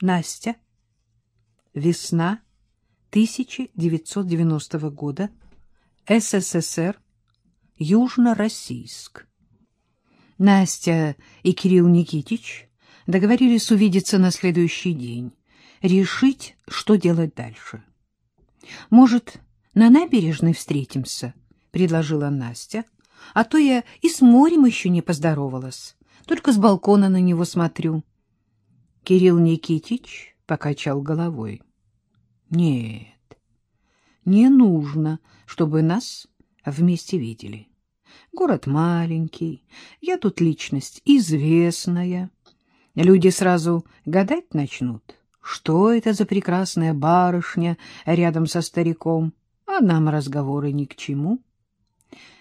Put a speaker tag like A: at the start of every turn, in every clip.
A: Настя. Весна 1990 года. СССР. Южно-Российск. Настя и Кирилл Никитич договорились увидеться на следующий день, решить, что делать дальше. «Может, на набережной встретимся?» — предложила Настя. «А то я и с морем еще не поздоровалась, только с балкона на него смотрю». Кирилл Никитич покачал головой. «Нет, не нужно, чтобы нас вместе видели». Город маленький, я тут личность известная. Люди сразу гадать начнут, что это за прекрасная барышня рядом со стариком, а нам разговоры ни к чему.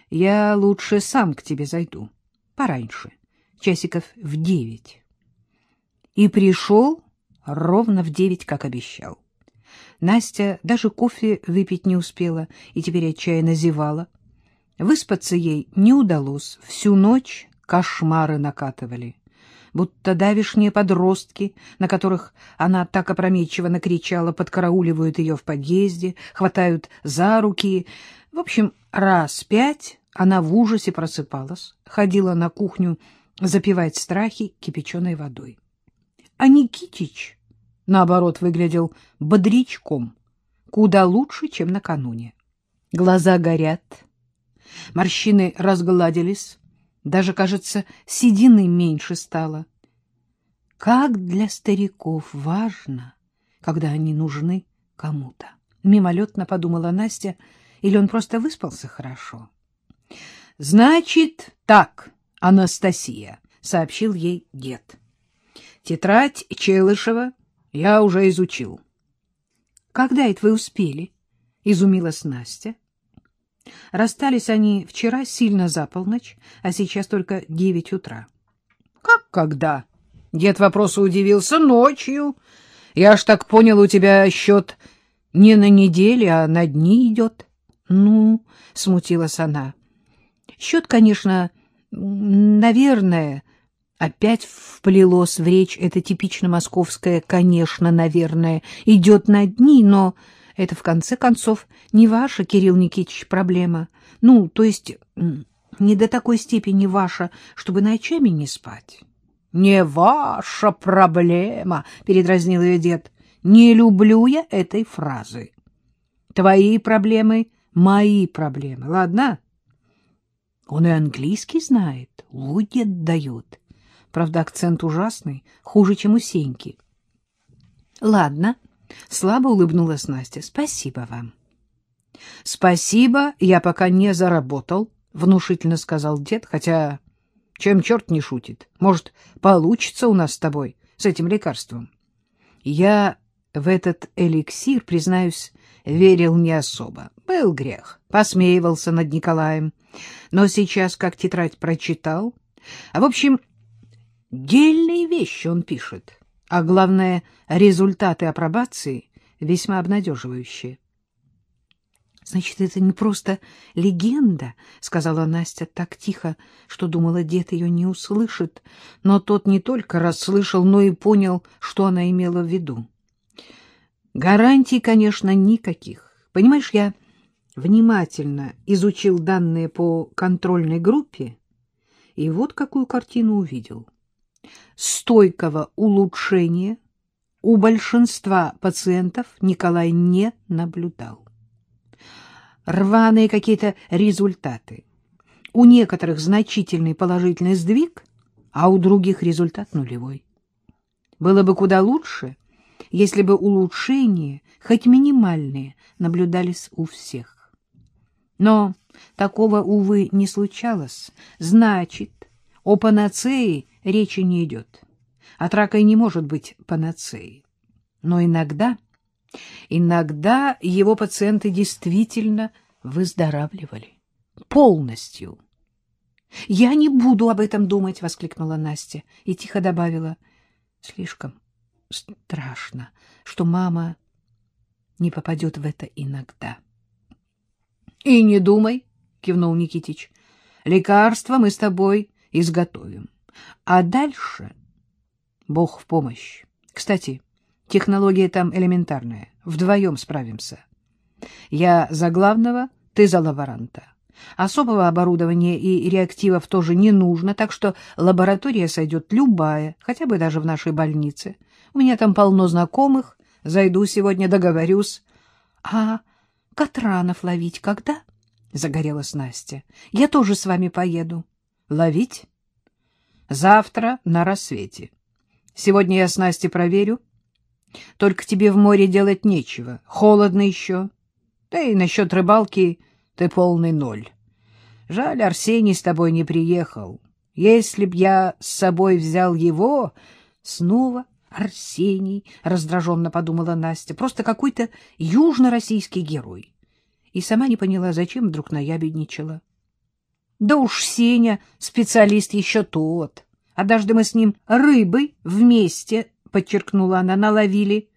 A: Я лучше сам к тебе зайду, пораньше, часиков в девять. И пришел ровно в девять, как обещал. Настя даже кофе выпить не успела и теперь отчаянно зевала. Выспаться ей не удалось. Всю ночь кошмары накатывали. Будто давишние подростки, на которых она так опрометчиво накричала, подкарауливают ее в подъезде, хватают за руки. В общем, раз пять она в ужасе просыпалась, ходила на кухню запивать страхи кипяченой водой. А Никитич, наоборот, выглядел бодрячком, куда лучше, чем накануне. Глаза горят, Морщины разгладились, даже, кажется, седины меньше стало. Как для стариков важно, когда они нужны кому-то. Мимолетно подумала Настя, или он просто выспался хорошо. — Значит, так, Анастасия, — сообщил ей дед. — Тетрадь Челышева я уже изучил. — Когда это вы успели? — изумилась Настя. — Расстались они вчера сильно за полночь, а сейчас только девять утра. — Как когда? — дед вопросу удивился. — Ночью. Я аж так понял, у тебя счет не на недели, а на дни идет. — Ну, — смутилась она. — Счет, конечно, наверное... Опять вплелось в речь это типично московское «конечно, наверное», идет на дни, но это, в конце концов, не ваша, Кирилл Никитич, проблема. Ну, то есть, не до такой степени ваша, чтобы ночами не спать. — Не ваша проблема, — передразнил ее дед. — Не люблю я этой фразы. Твои проблемы — мои проблемы, ладно? Он и английский знает, лудет дает. Правда, акцент ужасный, хуже, чем у Сеньки. — Ладно, — Слабо улыбнулась Настя. — Спасибо вам. — Спасибо, я пока не заработал, — внушительно сказал дед, хотя чем черт не шутит. Может, получится у нас с тобой с этим лекарством. Я в этот эликсир, признаюсь, верил не особо. Был грех, посмеивался над Николаем. Но сейчас, как тетрадь прочитал... А, в общем, дельные вещи он пишет а главное, результаты апробации весьма обнадеживающие. — Значит, это не просто легенда, — сказала Настя так тихо, что думала, дед ее не услышит, но тот не только расслышал, но и понял, что она имела в виду. Гарантий, конечно, никаких. Понимаешь, я внимательно изучил данные по контрольной группе, и вот какую картину увидел — стойкого улучшения у большинства пациентов Николай не наблюдал. Рваные какие-то результаты. У некоторых значительный положительный сдвиг, а у других результат нулевой. Было бы куда лучше, если бы улучшения, хоть минимальные, наблюдались у всех. Но такого, увы, не случалось. Значит, о панацеи речи не идет. От рака и не может быть панацеи. Но иногда, иногда его пациенты действительно выздоравливали. Полностью. «Я не буду об этом думать!» — воскликнула Настя и тихо добавила. «Слишком страшно, что мама не попадет в это иногда». «И не думай!» — кивнул Никитич. «Лекарства мы с тобой изготовим. А дальше Бог в помощь. Кстати, Технология там элементарная. Вдвоем справимся. Я за главного, ты за лаборанта. Особого оборудования и реактивов тоже не нужно, так что лаборатория сойдет любая, хотя бы даже в нашей больнице. У меня там полно знакомых, зайду сегодня, договорюсь. — А Катранов ловить когда? — загорелась Настя. — Я тоже с вами поеду. — Ловить? — Завтра на рассвете. Сегодня я с Настей проверю. Только тебе в море делать нечего, холодно еще. Да и насчет рыбалки ты полный ноль. Жаль, Арсений с тобой не приехал. Если б я с собой взял его... Снова Арсений, — раздраженно подумала Настя, — просто какой-то южно-российский герой. И сама не поняла, зачем вдруг наябедничала. Да уж Сеня специалист еще тот. Однажды мы с ним рыбы вместе, — подчеркнула она, — наловили,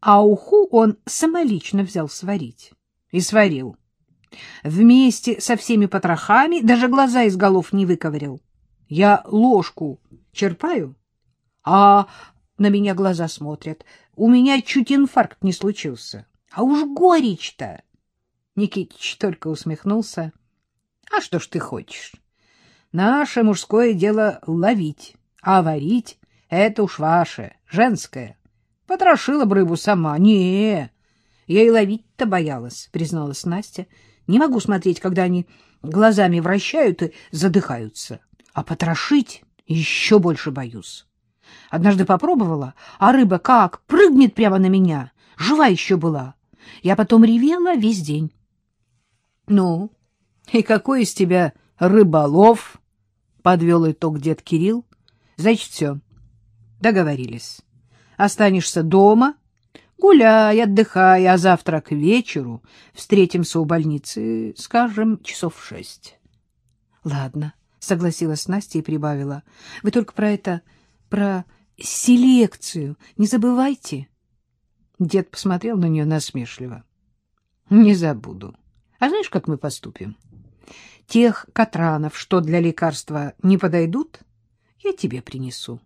A: а уху он самолично взял сварить. И сварил. Вместе со всеми потрохами даже глаза из голов не выковырял. Я ложку черпаю, а на меня глаза смотрят. У меня чуть инфаркт не случился. А уж горечь-то! Никитич только усмехнулся. — А что ж ты хочешь? Наше мужское дело ловить, а варить — это уж ваше, женское. Потрошила бы рыбу сама. Не, я и ловить-то боялась, призналась Настя. Не могу смотреть, когда они глазами вращают и задыхаются. А потрошить еще больше боюсь. Однажды попробовала, а рыба как прыгнет прямо на меня. Жива еще была. Я потом ревела весь день. — Ну, и какой из тебя рыболов? — подвел итог дед Кирилл. — Значит, все. Договорились. Останешься дома Гуляй, отдыхай, а завтра к вечеру встретимся у больницы, скажем, часов шесть. — Ладно, — согласилась Настя и прибавила. — Вы только про это, про селекцию не забывайте. Дед посмотрел на нее насмешливо. — Не забуду. А знаешь, как мы поступим? Тех катранов, что для лекарства не подойдут, я тебе принесу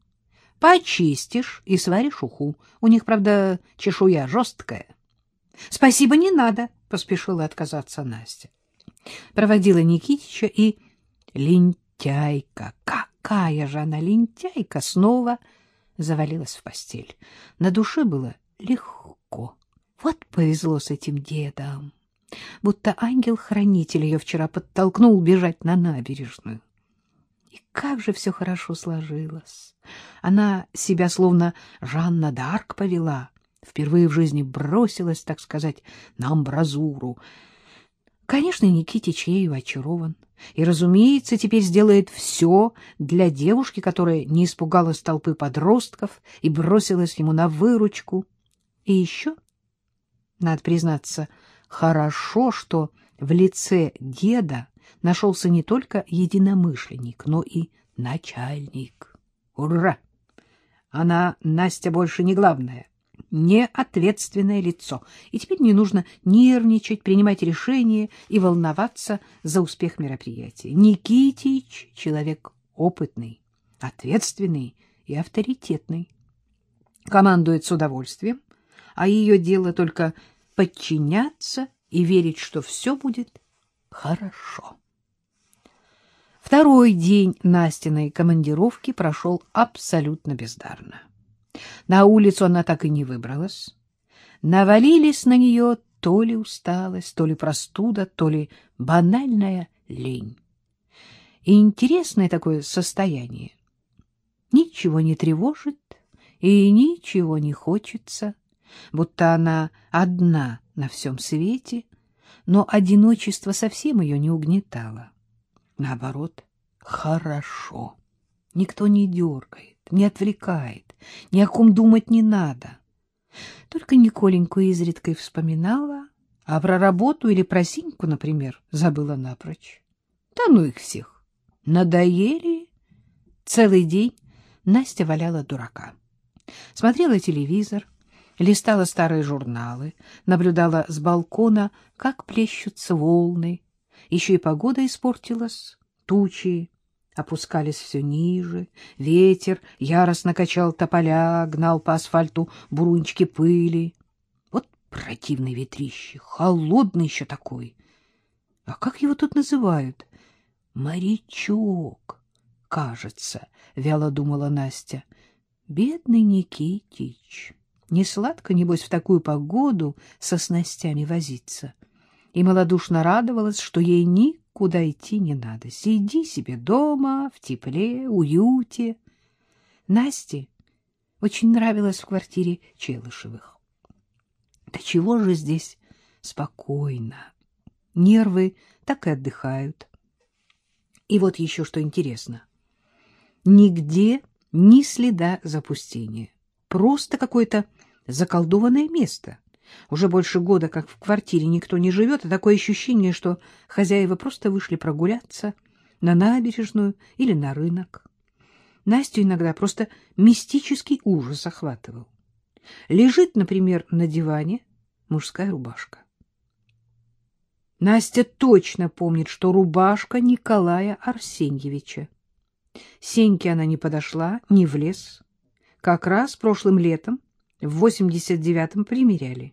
A: почистишь и сваришь уху. У них, правда, чешуя жесткая. — Спасибо, не надо, — поспешила отказаться Настя. Проводила Никитича и лентяйка, какая же она лентяйка, снова завалилась в постель. На душе было легко. Вот повезло с этим дедом. Будто ангел-хранитель ее вчера подтолкнул бежать на набережную. И как же все хорошо сложилось. Она себя словно Жанна Д'Арк повела, впервые в жизни бросилась, так сказать, на амбразуру. Конечно, Никитич ею очарован. И, разумеется, теперь сделает все для девушки, которая не испугалась толпы подростков и бросилась ему на выручку. И еще, надо признаться, хорошо, что в лице деда нашелся не только единомышленник, но и начальник. Ура! Она, Настя, больше не главная, не ответственное лицо, и теперь не нужно нервничать, принимать решения и волноваться за успех мероприятия. Никитич — человек опытный, ответственный и авторитетный. Командует с удовольствием, а ее дело только подчиняться и верить, что все будет хорошо. Второй день Настиной командировки прошел абсолютно бездарно. На улицу она так и не выбралась. Навалились на нее то ли усталость, то ли простуда, то ли банальная лень. И интересное такое состояние. Ничего не тревожит и ничего не хочется, будто она одна на всем свете, но одиночество совсем ее не угнетало. Наоборот, хорошо. Никто не дергает, не отвлекает, ни о ком думать не надо. Только Николеньку изредка и вспоминала, а про работу или про Синьку, например, забыла напрочь. Да ну их всех. Надоели. Целый день Настя валяла дурака. Смотрела телевизор, листала старые журналы, наблюдала с балкона, как плещутся волны, еще и погода испортилась, тучи, опускались все ниже, ветер яростно качал тополя, гнал по асфальту бурунчики пыли. Вот противный ветрище, холодный еще такой. А как его тут называют? Морячок, кажется, — вяло думала Настя. Бедный Никитич. Не сладко, небось, в такую погоду со снастями возиться. И малодушно радовалась, что ей никуда идти не надо. Сиди себе дома, в тепле, уюте. Насте очень нравилось в квартире Челышевых. Да чего же здесь спокойно. Нервы так и отдыхают. И вот еще что интересно. Нигде ни следа запустения. Просто какое-то заколдованное место. Уже больше года, как в квартире никто не живет, и такое ощущение, что хозяева просто вышли прогуляться на набережную или на рынок. Настю иногда просто мистический ужас охватывал. Лежит, например, на диване мужская рубашка. Настя точно помнит, что рубашка Николая Арсеньевича. Сеньке она не подошла, не в лес. Как раз прошлым летом, в 89-м, примеряли.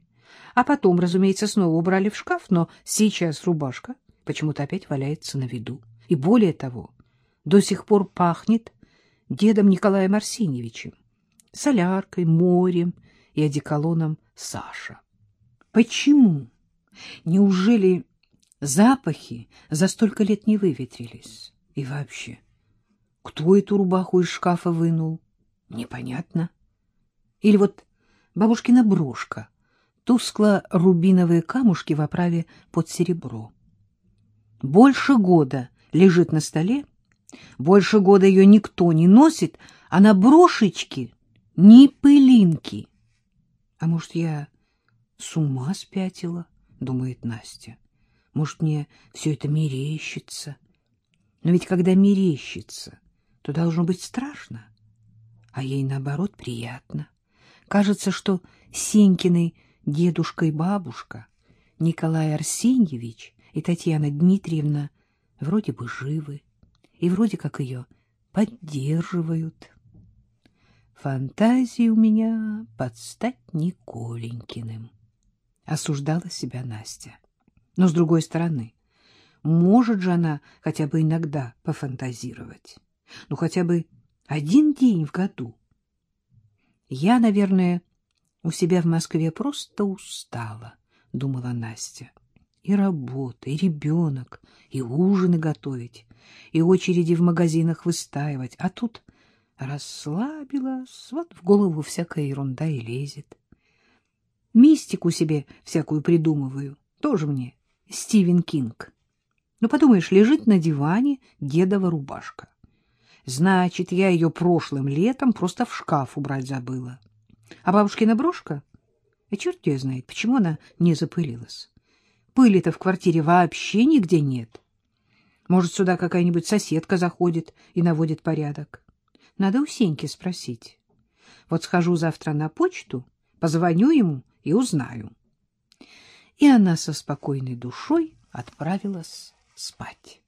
A: А потом, разумеется, снова убрали в шкаф, но сейчас рубашка почему-то опять валяется на виду. И более того, до сих пор пахнет дедом Николаем Арсеньевичем, соляркой, морем и одеколоном Саша. Почему? Неужели запахи за столько лет не выветрились? И вообще... Кто эту рубаху из шкафа вынул? Непонятно. Или вот бабушкина брошка, тускло-рубиновые камушки в оправе под серебро. Больше года лежит на столе, больше года ее никто не носит, а на брошечке ни пылинки. А может, я с ума спятила, думает Настя. Может, мне все это мерещится. Но ведь когда мерещится, то должно быть страшно, а ей, наоборот, приятно. Кажется, что Сенькины дедушка и бабушка, Николай Арсеньевич и Татьяна Дмитриевна вроде бы живы и вроде как ее поддерживают. Фантазии у меня под стать Николенькиным, — осуждала себя Настя. Но, с другой стороны, может же она хотя бы иногда пофантазировать ну, хотя бы один день в году. Я, наверное, у себя в Москве просто устала, — думала Настя. И работа, и ребенок, и ужины готовить, и очереди в магазинах выстаивать. А тут расслабилась, вот в голову всякая ерунда и лезет. Мистику себе всякую придумываю, тоже мне Стивен Кинг. Ну, подумаешь, лежит на диване дедова рубашка. Значит, я ее прошлым летом просто в шкаф убрать забыла. А бабушкина брошка? И черт ее знает, почему она не запылилась. Пыли-то в квартире вообще нигде нет. Может, сюда какая-нибудь соседка заходит и наводит порядок. Надо у Сеньки спросить. Вот схожу завтра на почту, позвоню ему и узнаю. И она со спокойной душой отправилась спать.